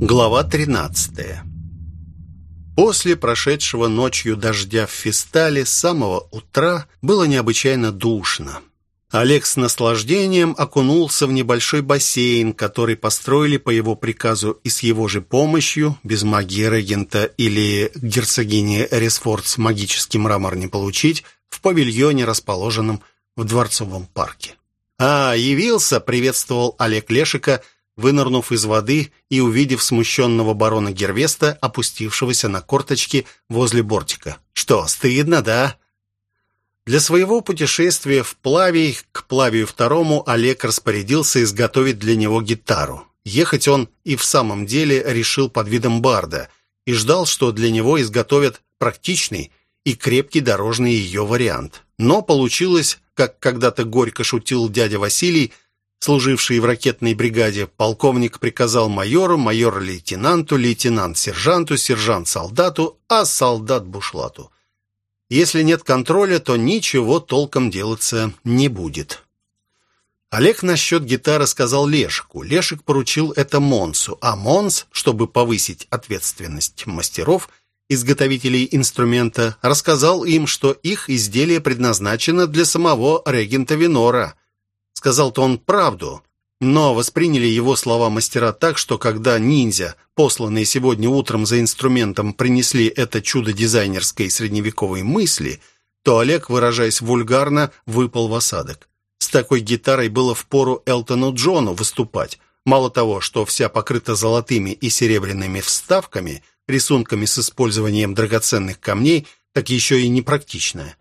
Глава 13 После прошедшего ночью дождя в Фистале с самого утра было необычайно душно. Олег с наслаждением окунулся в небольшой бассейн, который построили по его приказу и с его же помощью, без магии регента или герцогини Эрисфорд магический мрамор не получить, в павильоне, расположенном в Дворцовом парке. «А, явился!» — приветствовал Олег Лешика — вынырнув из воды и увидев смущенного барона Гервеста, опустившегося на корточки возле бортика. «Что, стыдно, да?» Для своего путешествия в Плавий к Плавию второму Олег распорядился изготовить для него гитару. Ехать он и в самом деле решил под видом барда и ждал, что для него изготовят практичный и крепкий дорожный ее вариант. Но получилось, как когда-то горько шутил дядя Василий, служивший в ракетной бригаде, полковник приказал майору, майор лейтенанту, лейтенант сержанту, сержант солдату, а солдат бушлату. Если нет контроля, то ничего толком делаться не будет. Олег насчет гитары сказал Лешику. Лешик поручил это Монсу, а Монс, чтобы повысить ответственность мастеров, изготовителей инструмента, рассказал им, что их изделие предназначено для самого регента Винора – Сказал-то он правду, но восприняли его слова мастера так, что когда ниндзя, посланные сегодня утром за инструментом, принесли это чудо дизайнерской средневековой мысли, то Олег, выражаясь вульгарно, выпал в осадок. С такой гитарой было впору Элтону Джону выступать. Мало того, что вся покрыта золотыми и серебряными вставками, рисунками с использованием драгоценных камней, так еще и непрактичная.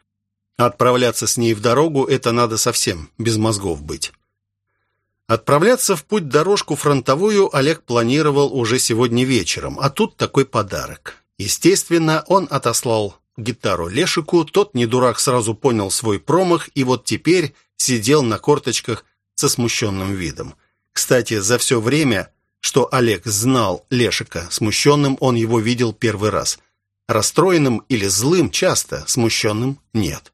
Отправляться с ней в дорогу – это надо совсем без мозгов быть. Отправляться в путь-дорожку фронтовую Олег планировал уже сегодня вечером, а тут такой подарок. Естественно, он отослал гитару Лешику, тот, не дурак, сразу понял свой промах и вот теперь сидел на корточках со смущенным видом. Кстати, за все время, что Олег знал Лешика, смущенным он его видел первый раз. Расстроенным или злым часто, смущенным нет.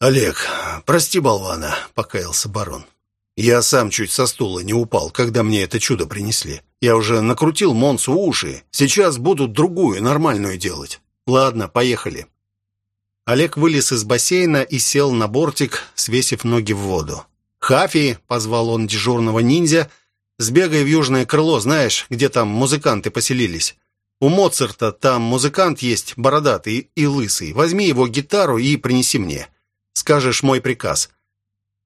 «Олег, прости болвана», — покаялся барон. «Я сам чуть со стула не упал, когда мне это чудо принесли. Я уже накрутил Монсу уши. Сейчас будут другую, нормальную делать. Ладно, поехали». Олег вылез из бассейна и сел на бортик, свесив ноги в воду. «Хафи!» — позвал он дежурного ниндзя. «Сбегай в южное крыло, знаешь, где там музыканты поселились. У Моцарта там музыкант есть, бородатый и лысый. Возьми его гитару и принеси мне. Скажешь мой приказ.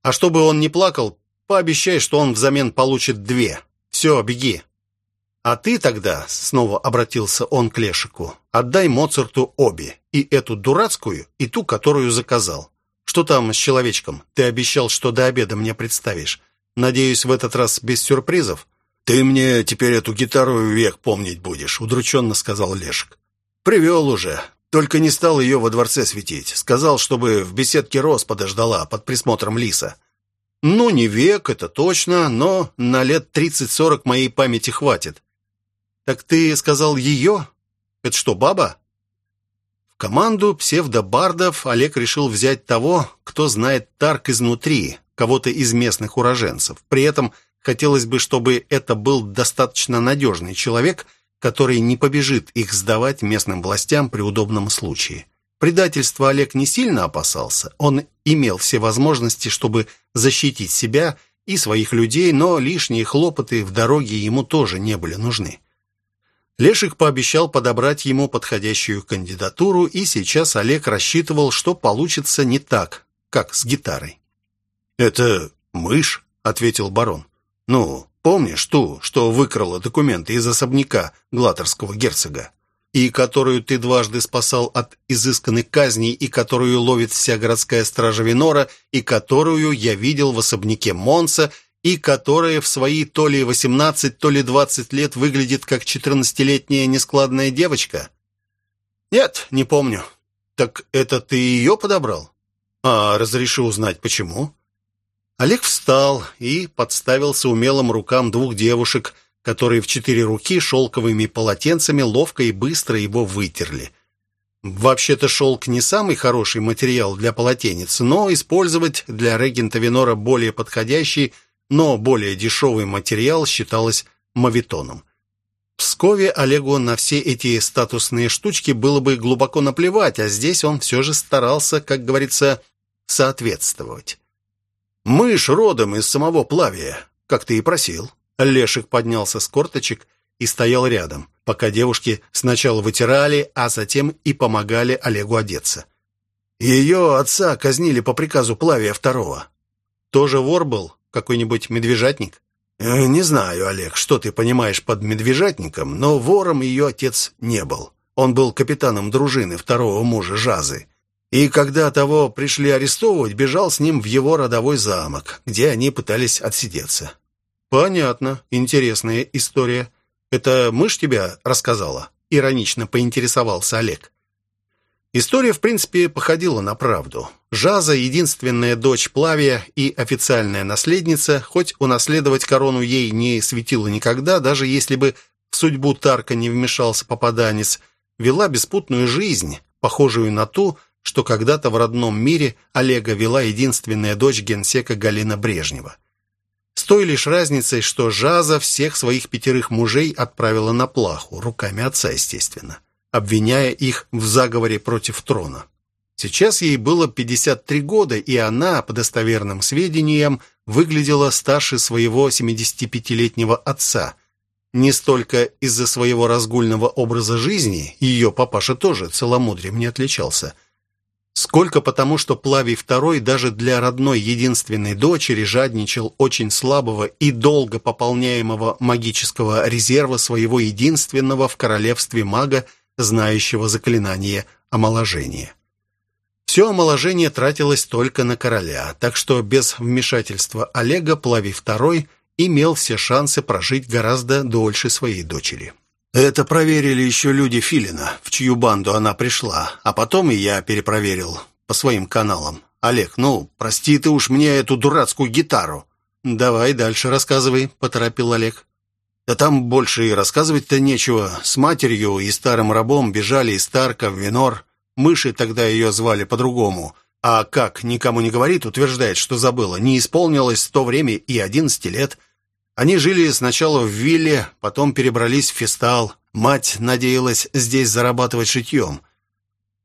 А чтобы он не плакал, пообещай, что он взамен получит две. Все, беги. А ты тогда, снова обратился он к Лешику, отдай Моцарту обе, и эту дурацкую, и ту, которую заказал. Что там с человечком? Ты обещал, что до обеда мне представишь. Надеюсь, в этот раз без сюрпризов. Ты мне теперь эту гитару век помнить будешь, удрученно сказал Лешик. Привел уже. Только не стал ее во дворце светить. Сказал, чтобы в беседке роз подождала под присмотром лиса. Ну, не век, это точно, но на лет тридцать-сорок моей памяти хватит. Так ты сказал ее? Это что, баба? В команду псевдобардов Олег решил взять того, кто знает Тарк изнутри, кого-то из местных уроженцев. При этом хотелось бы, чтобы это был достаточно надежный человек – который не побежит их сдавать местным властям при удобном случае. Предательства Олег не сильно опасался. Он имел все возможности, чтобы защитить себя и своих людей, но лишние хлопоты в дороге ему тоже не были нужны. Лешик пообещал подобрать ему подходящую кандидатуру, и сейчас Олег рассчитывал, что получится не так, как с гитарой. «Это мышь?» — ответил барон. «Ну, Помнишь ту, что выкрала документы из особняка Глаторского герцога? И которую ты дважды спасал от изысканной казни, и которую ловит вся городская стража Винора, и которую я видел в особняке Монса, и которая в свои то ли 18, то ли 20 лет выглядит как 14-летняя нескладная девочка? Нет, не помню. Так это ты ее подобрал? А разреши узнать, почему? Олег встал и подставился умелым рукам двух девушек, которые в четыре руки шелковыми полотенцами ловко и быстро его вытерли. Вообще-то шелк не самый хороший материал для полотенец, но использовать для регента Винора более подходящий, но более дешевый материал считалось мавитоном. Пскове Олегу на все эти статусные штучки было бы глубоко наплевать, а здесь он все же старался, как говорится, соответствовать. «Мышь родом из самого плавия, как ты и просил». Лешик поднялся с корточек и стоял рядом, пока девушки сначала вытирали, а затем и помогали Олегу одеться. Ее отца казнили по приказу Плавия второго. Тоже вор был? Какой-нибудь медвежатник? Э, «Не знаю, Олег, что ты понимаешь под медвежатником, но вором ее отец не был. Он был капитаном дружины второго мужа Жазы. И когда того пришли арестовывать, бежал с ним в его родовой замок, где они пытались отсидеться». «Понятно. Интересная история. Это мышь тебя рассказала?» Иронично поинтересовался Олег. История, в принципе, походила на правду. Жаза, единственная дочь Плавия и официальная наследница, хоть унаследовать корону ей не светило никогда, даже если бы в судьбу Тарка не вмешался попаданец, вела беспутную жизнь, похожую на ту, что когда-то в родном мире Олега вела единственная дочь генсека Галина Брежнева. С той лишь разницей, что Жаза всех своих пятерых мужей отправила на плаху, руками отца, естественно обвиняя их в заговоре против трона. Сейчас ей было 53 года, и она, по достоверным сведениям, выглядела старше своего 75-летнего отца. Не столько из-за своего разгульного образа жизни, ее папаша тоже целомудрием не отличался, сколько потому, что Плавий II даже для родной единственной дочери жадничал очень слабого и долго пополняемого магического резерва своего единственного в королевстве мага знающего заклинание омоложения. Все омоложение тратилось только на короля, так что без вмешательства Олега Плавий II имел все шансы прожить гораздо дольше своей дочери. Это проверили еще люди Филина, в чью банду она пришла, а потом и я перепроверил по своим каналам. Олег, ну, прости ты уж мне эту дурацкую гитару. Давай дальше рассказывай, поторопил Олег. Да там больше и рассказывать-то нечего. С матерью и старым рабом бежали из Тарка в Винор. Мыши тогда ее звали по-другому. А как никому не говорит, утверждает, что забыла. Не исполнилось в то время и одиннадцати лет. Они жили сначала в вилле, потом перебрались в Фестал. Мать надеялась здесь зарабатывать шитьем.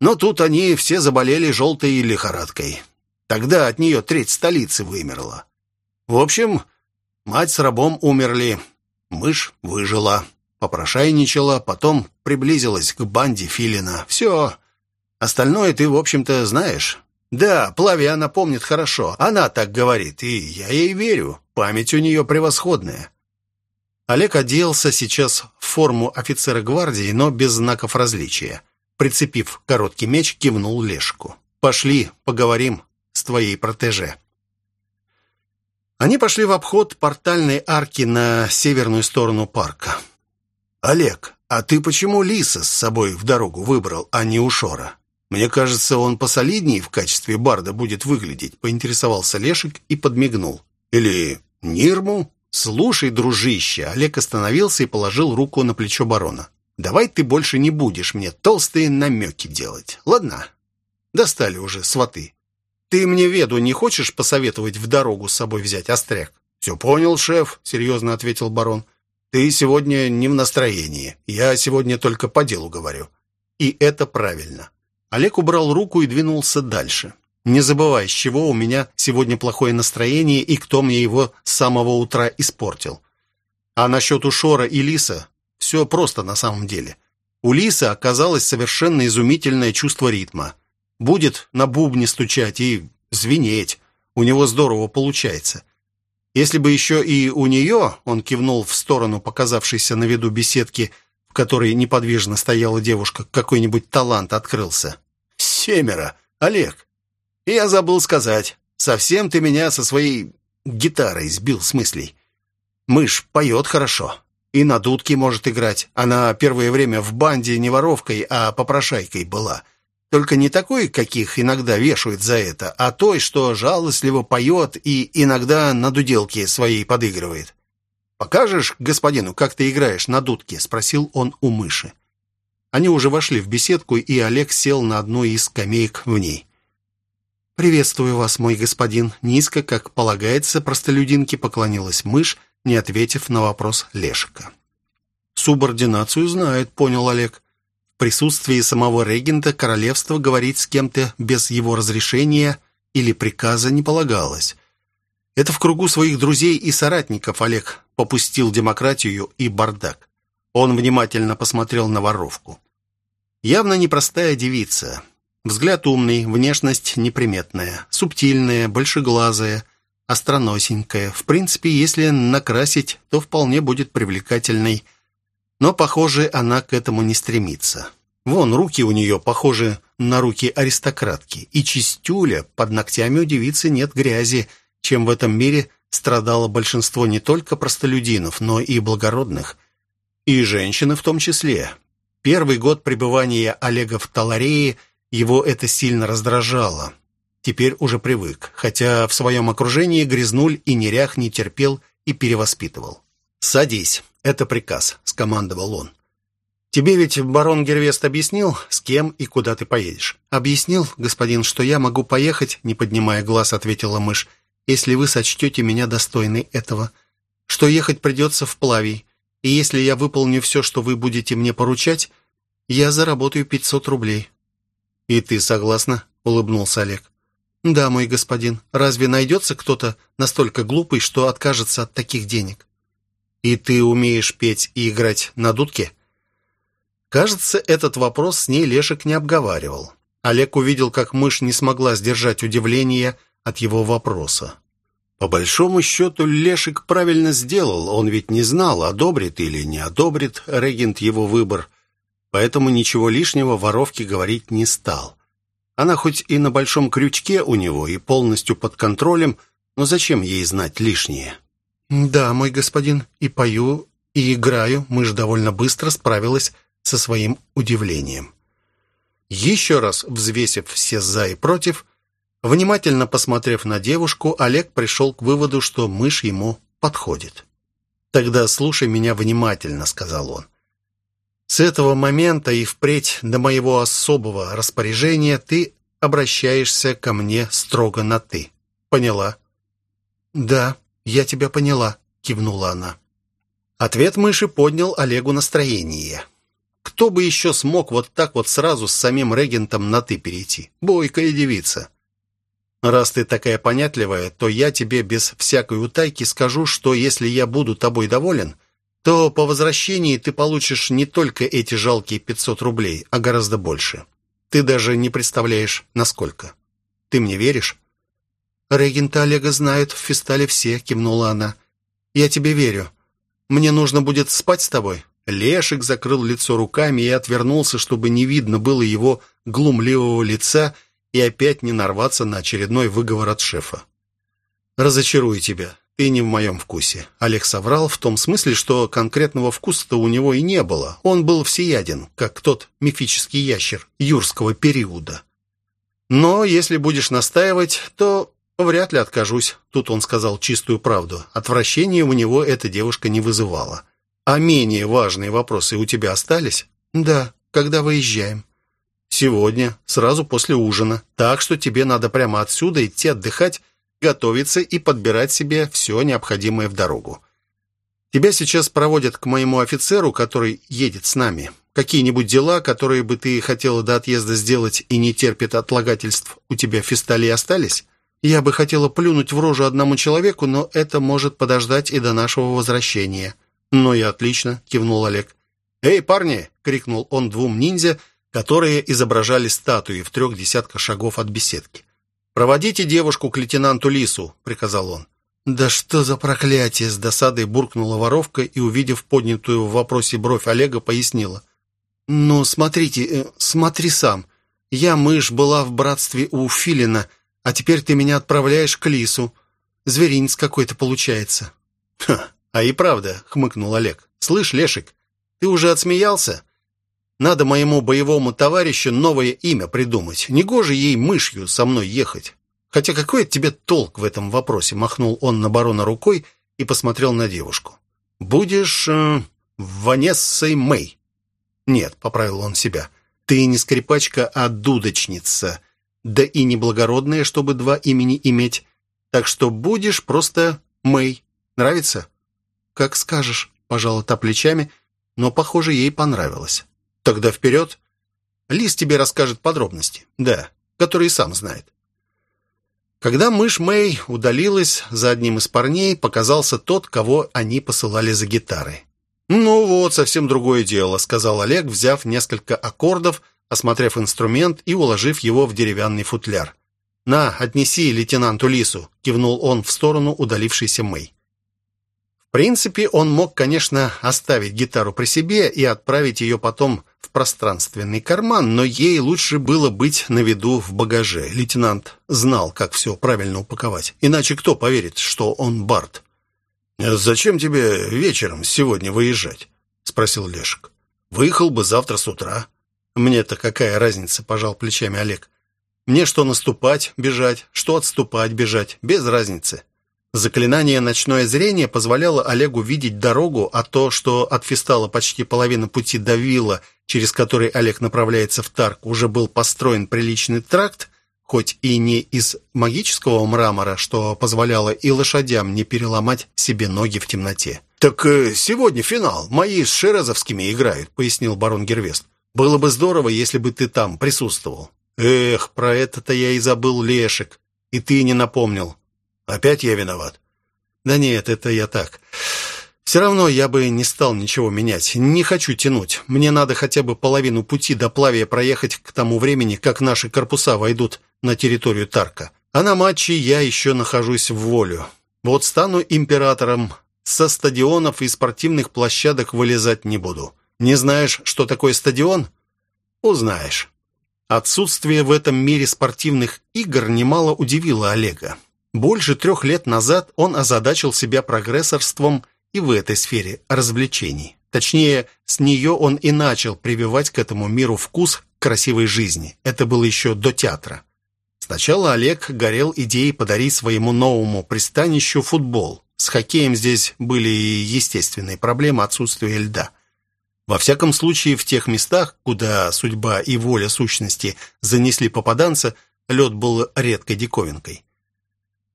Но тут они все заболели желтой лихорадкой. Тогда от нее треть столицы вымерла. В общем, мать с рабом умерли. Мышь выжила, попрошайничала, потом приблизилась к банде Филина. Все. Остальное ты, в общем-то, знаешь. Да, Плави она помнит хорошо. Она так говорит, и я ей верю. Память у нее превосходная. Олег оделся сейчас в форму офицера гвардии, но без знаков различия. Прицепив короткий меч, кивнул Лешку. «Пошли, поговорим с твоей протеже». Они пошли в обход портальной арки на северную сторону парка. «Олег, а ты почему Лиса с собой в дорогу выбрал, а не Ушора? Мне кажется, он посолиднее в качестве барда будет выглядеть», поинтересовался Лешик и подмигнул. «Или Нирму?» «Слушай, дружище!» Олег остановился и положил руку на плечо барона. «Давай ты больше не будешь мне толстые намеки делать, ладно?» Достали уже сваты. Ты мне веду не хочешь посоветовать в дорогу с собой взять остряк? Все понял, шеф, серьезно ответил барон. Ты сегодня не в настроении. Я сегодня только по делу говорю. И это правильно. Олег убрал руку и двинулся дальше. Не забывай, с чего у меня сегодня плохое настроение и кто мне его с самого утра испортил. А насчет Ушора и Лиса все просто на самом деле. У Лиса оказалось совершенно изумительное чувство ритма. Будет на бубне стучать и звенеть. У него здорово получается. Если бы еще и у нее, он кивнул в сторону показавшейся на виду беседки, в которой неподвижно стояла девушка, какой-нибудь талант открылся. Семеро. Олег. Я забыл сказать. Совсем ты меня со своей гитарой сбил с мыслей. Мышь поет хорошо. И на дудке может играть. Она первое время в банде не воровкой, а попрошайкой была. Только не такой, каких иногда вешают за это, а той, что жалостливо поет и иногда на дуделке своей подыгрывает. «Покажешь господину, как ты играешь на дудке?» — спросил он у мыши. Они уже вошли в беседку, и Олег сел на одну из скамеек в ней. «Приветствую вас, мой господин!» Низко, как полагается, простолюдинке поклонилась мышь, не ответив на вопрос Лешика. «Субординацию знает», — понял Олег. В присутствии самого регента королевства говорить с кем-то без его разрешения или приказа не полагалось. Это в кругу своих друзей и соратников Олег попустил демократию и бардак. Он внимательно посмотрел на воровку. Явно непростая девица. Взгляд умный, внешность неприметная, субтильная, большеглазая, остроносенькая. В принципе, если накрасить, то вполне будет привлекательной. Но, похоже, она к этому не стремится. Вон, руки у нее похожи на руки аристократки. И чистюля, под ногтями у девицы нет грязи, чем в этом мире страдало большинство не только простолюдинов, но и благородных. И женщины в том числе. Первый год пребывания Олега в Таларее его это сильно раздражало. Теперь уже привык, хотя в своем окружении грязнуль и нерях не терпел и перевоспитывал. «Садись, это приказ», — скомандовал он. «Тебе ведь барон Гервест объяснил, с кем и куда ты поедешь?» «Объяснил, господин, что я могу поехать», — не поднимая глаз, ответила мышь, «если вы сочтете меня достойной этого, что ехать придется в плавий, и если я выполню все, что вы будете мне поручать, я заработаю 500 рублей». «И ты согласна?» — улыбнулся Олег. «Да, мой господин. Разве найдется кто-то настолько глупый, что откажется от таких денег?» «И ты умеешь петь и играть на дудке?» Кажется, этот вопрос с ней Лешек не обговаривал. Олег увидел, как мышь не смогла сдержать удивление от его вопроса. По большому счету, Лешек правильно сделал. Он ведь не знал, одобрит или не одобрит регент его выбор. Поэтому ничего лишнего воровке говорить не стал. Она хоть и на большом крючке у него, и полностью под контролем, но зачем ей знать лишнее? «Да, мой господин, и пою, и играю». Мышь довольно быстро справилась со своим удивлением. Еще раз взвесив все «за» и «против», Внимательно посмотрев на девушку, Олег пришел к выводу, что мышь ему подходит. «Тогда слушай меня внимательно», — сказал он. «С этого момента и впредь до моего особого распоряжения ты обращаешься ко мне строго на «ты». Поняла?» «Да, я тебя поняла», — кивнула она. Ответ мыши поднял Олегу настроение. Кто бы еще смог вот так вот сразу с самим регентом на «ты» перейти? Бойкая девица. Раз ты такая понятливая, то я тебе без всякой утайки скажу, что если я буду тобой доволен, то по возвращении ты получишь не только эти жалкие 500 рублей, а гораздо больше. Ты даже не представляешь, насколько. Ты мне веришь?» «Регента Олега знают в Фистале все», — кивнула она. «Я тебе верю. Мне нужно будет спать с тобой?» Лешик закрыл лицо руками и отвернулся, чтобы не видно было его глумливого лица — и опять не нарваться на очередной выговор от шефа. «Разочарую тебя. Ты не в моем вкусе». Олег соврал в том смысле, что конкретного вкуса-то у него и не было. Он был всеяден, как тот мифический ящер юрского периода. «Но если будешь настаивать, то вряд ли откажусь». Тут он сказал чистую правду. Отвращения у него эта девушка не вызывала. «А менее важные вопросы у тебя остались?» «Да, когда выезжаем». Сегодня, сразу после ужина. Так что тебе надо прямо отсюда идти отдыхать, готовиться и подбирать себе все необходимое в дорогу. Тебя сейчас проводят к моему офицеру, который едет с нами. Какие-нибудь дела, которые бы ты хотела до отъезда сделать и не терпят отлагательств, у тебя в фистале остались? Я бы хотела плюнуть в рожу одному человеку, но это может подождать и до нашего возвращения». «Ну и отлично», — кивнул Олег. «Эй, парни!» — крикнул он двум ниндзя, которые изображали статуи в трех десятках шагов от беседки. «Проводите девушку к лейтенанту Лису», — приказал он. «Да что за проклятие!» — с досадой буркнула воровка и, увидев поднятую в вопросе бровь Олега, пояснила. «Ну, смотрите, э, смотри сам. Я, мышь, была в братстве у Филина, а теперь ты меня отправляешь к Лису. Зверинец какой-то получается». «Ха, а и правда», — хмыкнул Олег. «Слышь, Лешик, ты уже отсмеялся? Надо моему боевому товарищу новое имя придумать. Негоже ей мышью со мной ехать. Хотя какой тебе толк в этом вопросе?» Махнул он на барона рукой и посмотрел на девушку. «Будешь э, Ванессой Мэй». «Нет», — поправил он себя, — «ты не скрипачка, а дудочница. Да и не благородная, чтобы два имени иметь. Так что будешь просто Мэй. Нравится?» «Как скажешь», — пожала та плечами, но, похоже, ей понравилось. Тогда вперед. Лис тебе расскажет подробности. Да, которые сам знает. Когда мышь Мэй удалилась, за одним из парней показался тот, кого они посылали за гитарой. «Ну вот, совсем другое дело», — сказал Олег, взяв несколько аккордов, осмотрев инструмент и уложив его в деревянный футляр. «На, отнеси лейтенанту Лису», — кивнул он в сторону удалившейся Мэй. В принципе, он мог, конечно, оставить гитару при себе и отправить ее потом в пространственный карман, но ей лучше было быть на виду в багаже. Лейтенант знал, как все правильно упаковать. Иначе кто поверит, что он Барт? «Зачем тебе вечером сегодня выезжать?» — спросил Лешек. «Выехал бы завтра с утра». «Мне-то какая разница?» — пожал плечами Олег. «Мне что наступать, бежать, что отступать, бежать. Без разницы». Заклинание «Ночное зрение» позволяло Олегу видеть дорогу, а то, что от Фистала почти половина пути до вилла, через который Олег направляется в Тарк, уже был построен приличный тракт, хоть и не из магического мрамора, что позволяло и лошадям не переломать себе ноги в темноте. «Так э, сегодня финал. Мои с Шерезовскими играют», — пояснил барон Гервест. «Было бы здорово, если бы ты там присутствовал». «Эх, про это-то я и забыл, Лешек. И ты не напомнил. Опять я виноват? Да нет, это я так. Все равно я бы не стал ничего менять. Не хочу тянуть. Мне надо хотя бы половину пути до Плавия проехать к тому времени, как наши корпуса войдут на территорию Тарка. А на матче я еще нахожусь в волю. Вот стану императором, со стадионов и спортивных площадок вылезать не буду. Не знаешь, что такое стадион? Узнаешь. Отсутствие в этом мире спортивных игр немало удивило Олега. Больше трех лет назад он озадачил себя прогрессорством и в этой сфере развлечений. Точнее, с нее он и начал прививать к этому миру вкус красивой жизни. Это было еще до театра. Сначала Олег горел идеей подарить своему новому пристанищу футбол. С хоккеем здесь были естественные проблемы отсутствия льда. Во всяком случае, в тех местах, куда судьба и воля сущности занесли попаданца, лед был редкой диковинкой.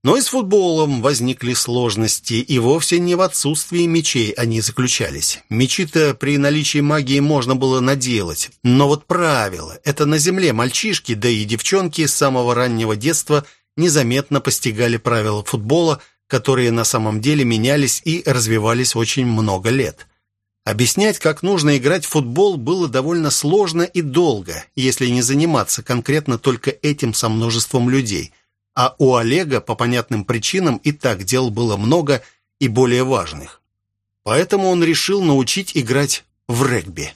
Но и с футболом возникли сложности, и вовсе не в отсутствии мечей они заключались. Мечи-то при наличии магии можно было наделать, но вот правило – это на земле мальчишки, да и девчонки с самого раннего детства незаметно постигали правила футбола, которые на самом деле менялись и развивались очень много лет. Объяснять, как нужно играть в футбол, было довольно сложно и долго, если не заниматься конкретно только этим со множеством людей – а у Олега по понятным причинам и так дел было много и более важных. Поэтому он решил научить играть в регби.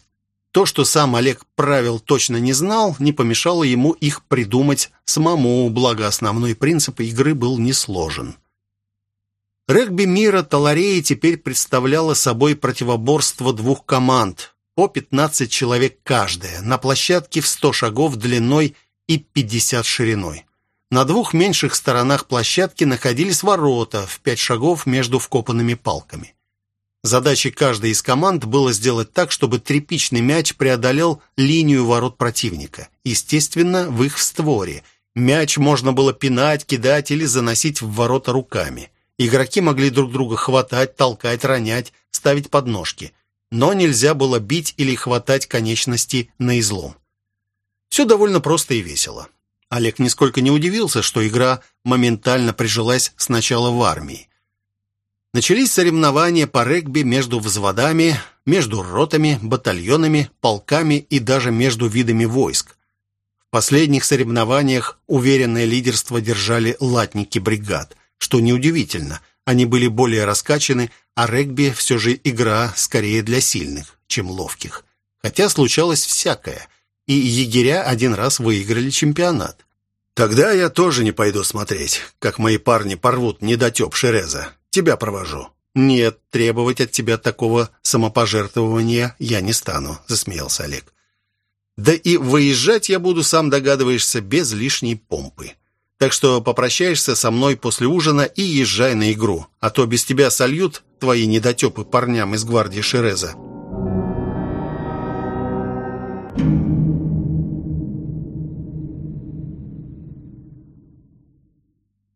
То, что сам Олег правил точно не знал, не помешало ему их придумать самому, благо основной принцип игры был несложен. Регби мира Талареи теперь представляло собой противоборство двух команд, по 15 человек каждая, на площадке в 100 шагов длиной и 50 шириной. На двух меньших сторонах площадки находились ворота в пять шагов между вкопанными палками. Задачей каждой из команд было сделать так, чтобы тряпичный мяч преодолел линию ворот противника. Естественно, в их створе. Мяч можно было пинать, кидать или заносить в ворота руками. Игроки могли друг друга хватать, толкать, ронять, ставить подножки. Но нельзя было бить или хватать конечности на излом. Все довольно просто и весело. Олег нисколько не удивился, что игра моментально прижилась сначала в армии. Начались соревнования по регби между взводами, между ротами, батальонами, полками и даже между видами войск. В последних соревнованиях уверенное лидерство держали латники бригад, что неудивительно, они были более раскачаны, а регби все же игра скорее для сильных, чем ловких. Хотя случалось всякое – и егеря один раз выиграли чемпионат. Тогда я тоже не пойду смотреть, как мои парни порвут недотеп Шереза. Тебя провожу. Нет, требовать от тебя такого самопожертвования я не стану, засмеялся Олег. Да и выезжать я буду, сам догадываешься, без лишней помпы. Так что попрощаешься со мной после ужина и езжай на игру, а то без тебя сольют твои недотепы парням из гвардии Шереза.